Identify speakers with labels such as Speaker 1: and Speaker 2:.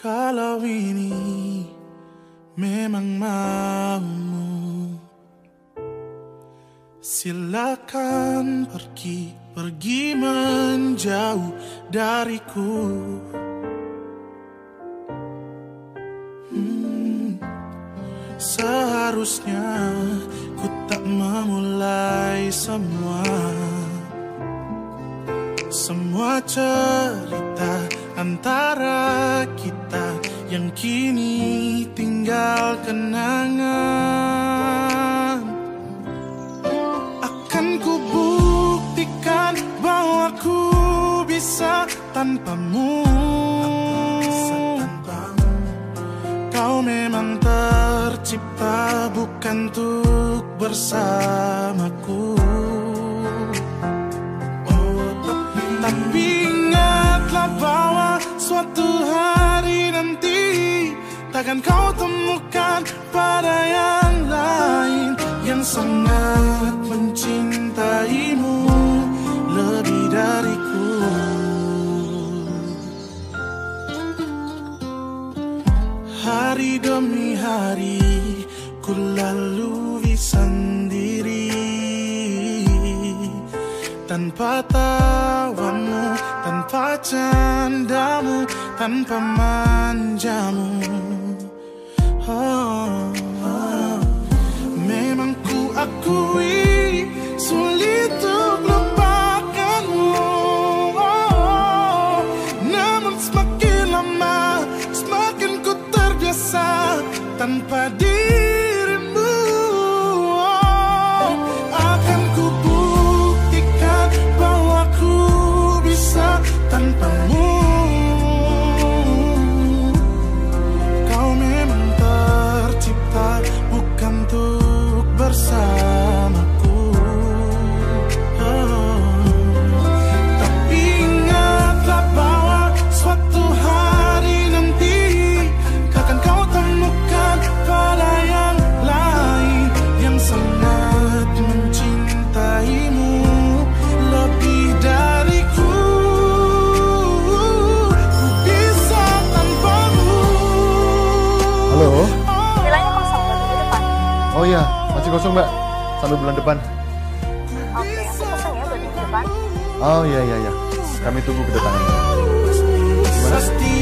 Speaker 1: Kalau ini memang maumu Silakan pergi, pergi menjauh dariku. Hmm, seharusnya ku tak memulai semua. Semua cerita antara kita yang kini tinggal kenangan. Akan ku buktikan bahwa ku bisa tanpamu. Kau memang tercipta bukan untuk bersamaku Takkan kau temukan pada yang lain Yang sangat mencintaimu lebih dariku. Hari demi hari ku lalui sendiri Tanpa tawamu, tanpa candamu, tanpa manjamu ku
Speaker 2: Halo?
Speaker 3: Vilanya kosong di depan.
Speaker 2: Oh iya, masih kosong mbak. Sampai bulan depan.
Speaker 3: Oke, aku pesan ya buat minggu depan.
Speaker 2: Oh iya iya iya. Kami tunggu kedatangannya. Gimana?
Speaker 1: Pasti